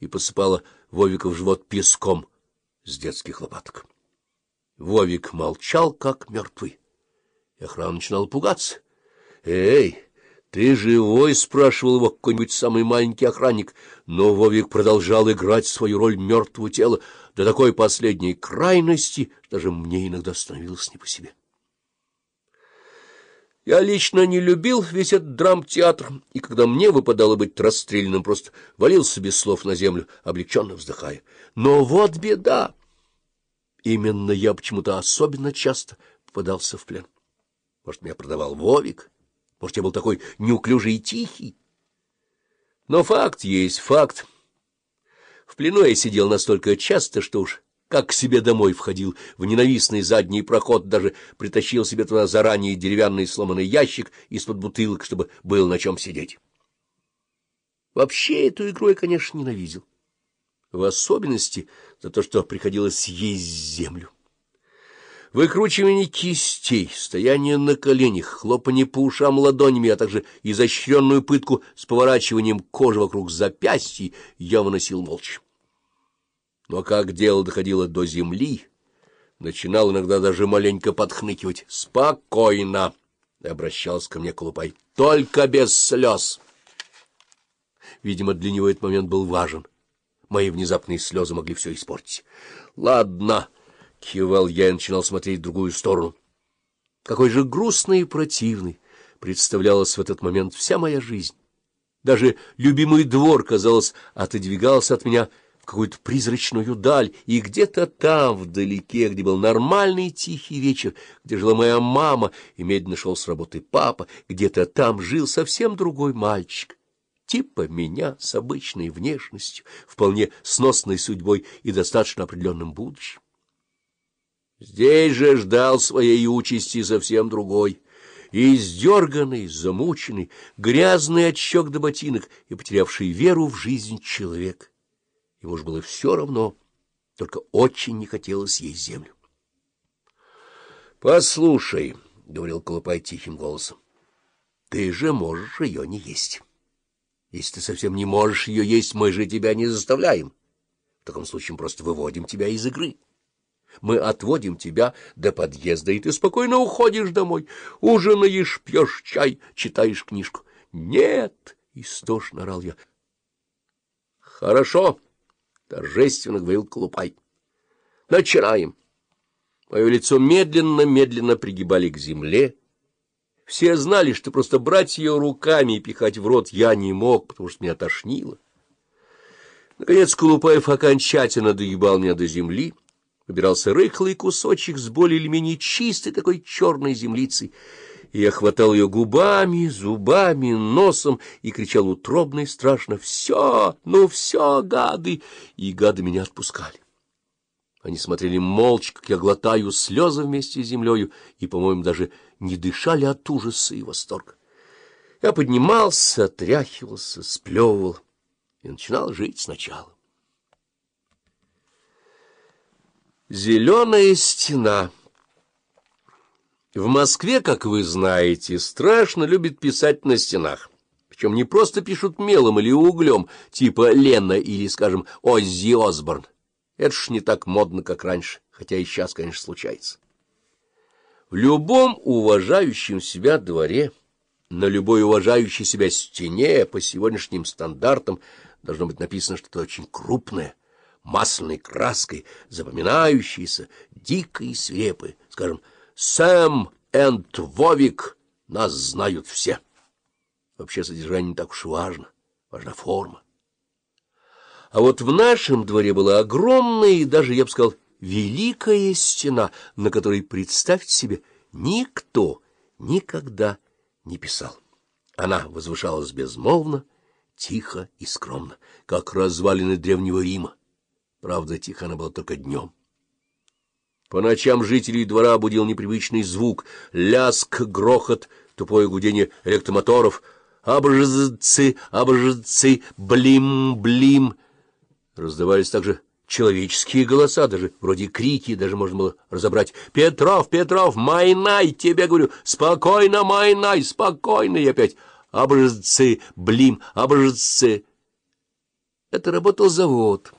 и посыпала Вовика в живот песком с детских лопаток. Вовик молчал, как мертвый, и охрана начинала пугаться. — Эй, ты живой? — спрашивал его какой-нибудь самый маленький охранник, но Вовик продолжал играть свою роль мертвого тела до такой последней крайности, что даже мне иногда становилось не по себе. Я лично не любил весь этот драмтеатр, и когда мне выпадало быть расстрелянным, просто валился без слов на землю, облегченно вздыхая. Но вот беда! Именно я почему-то особенно часто попадался в плен. Может, меня продавал Вовик, может, я был такой неуклюжий и тихий. Но факт есть факт. В плену я сидел настолько часто, что уж как к себе домой входил в ненавистный задний проход, даже притащил себе туда заранее деревянный сломанный ящик из-под бутылок, чтобы было на чем сидеть. Вообще эту игру я, конечно, ненавидел. В особенности за то, что приходилось есть землю. Выкручивание кистей, стояние на коленях, хлопанье по ушам ладонями, а также изощренную пытку с поворачиванием кожи вокруг запястья я выносил молча. Но как дело доходило до земли, начинал иногда даже маленько подхныкивать. «Спокойно!» — обращался ко мне Колупай. «Только без слез!» Видимо, для него этот момент был важен. Мои внезапные слезы могли все испортить. «Ладно!» — кивал я и начинал смотреть в другую сторону. Какой же грустный и противный представлялась в этот момент вся моя жизнь. Даже любимый двор, казалось, отодвигался от меня — какую-то призрачную даль, и где-то там, вдалеке, где был нормальный тихий вечер, где жила моя мама, и медленно шел с работы папа, где-то там жил совсем другой мальчик, типа меня с обычной внешностью, вполне сносной судьбой и достаточно определенным будущим. Здесь же ждал своей участи совсем другой — издерганный, замученный, грязный от щек до ботинок и потерявший веру в жизнь человек. Ему уж было все равно, только очень не хотелось есть землю. — Послушай, — говорил Колупай тихим голосом, — ты же можешь ее не есть. Если ты совсем не можешь ее есть, мы же тебя не заставляем. В таком случае мы просто выводим тебя из игры. Мы отводим тебя до подъезда, и ты спокойно уходишь домой. Ужинаешь, пьешь чай, читаешь книжку. — Нет! — истошно орал я. — Хорошо. — торжественно говорил Колупай. — Начинаем. Мое лицо медленно-медленно пригибали к земле. Все знали, что просто брать ее руками и пихать в рот я не мог, потому что меня тошнило. Наконец Колупаев окончательно доебал меня до земли, выбирался рыхлый кусочек с более или менее чистой такой черной землицей, я хватал ее губами, зубами, носом и кричал утробно и страшно «Все! Ну все, гады!» И гады меня отпускали. Они смотрели молча, как я глотаю слезы вместе с землею, и, по-моему, даже не дышали от ужаса и восторга. Я поднимался, отряхивался, сплевывал и начинал жить сначала. Зеленая стена — в Москве, как вы знаете, страшно любят писать на стенах. Причем не просто пишут мелом или углем, типа Лена или, скажем, Оззи Осборн. Это ж не так модно, как раньше, хотя и сейчас, конечно, случается. В любом уважающем себя дворе, на любой уважающей себя стене по сегодняшним стандартам должно быть написано что-то очень крупное, масляной краской, запоминающееся, дикое и свирепое, скажем, Сэм энд Вовик, нас знают все. Вообще содержание не так уж важно, важна форма. А вот в нашем дворе была огромная и даже, я бы сказал, великая стена, на которой, представьте себе, никто никогда не писал. Она возвышалась безмолвно, тихо и скромно, как развалины древнего Рима. Правда, тихо она была только днем. По ночам жителей двора будил непривычный звук, ляск, грохот, тупое гудение электромоторов, обжцы, обжцы, блим-блим. Раздавались также человеческие голоса, даже вроде крики, даже можно было разобрать. «Петров, Петров, майнай!» тебе говорю, «Спокойно, майнай, спокойно!» И опять «Обжцы, блим, обжцы!» Это работал завод.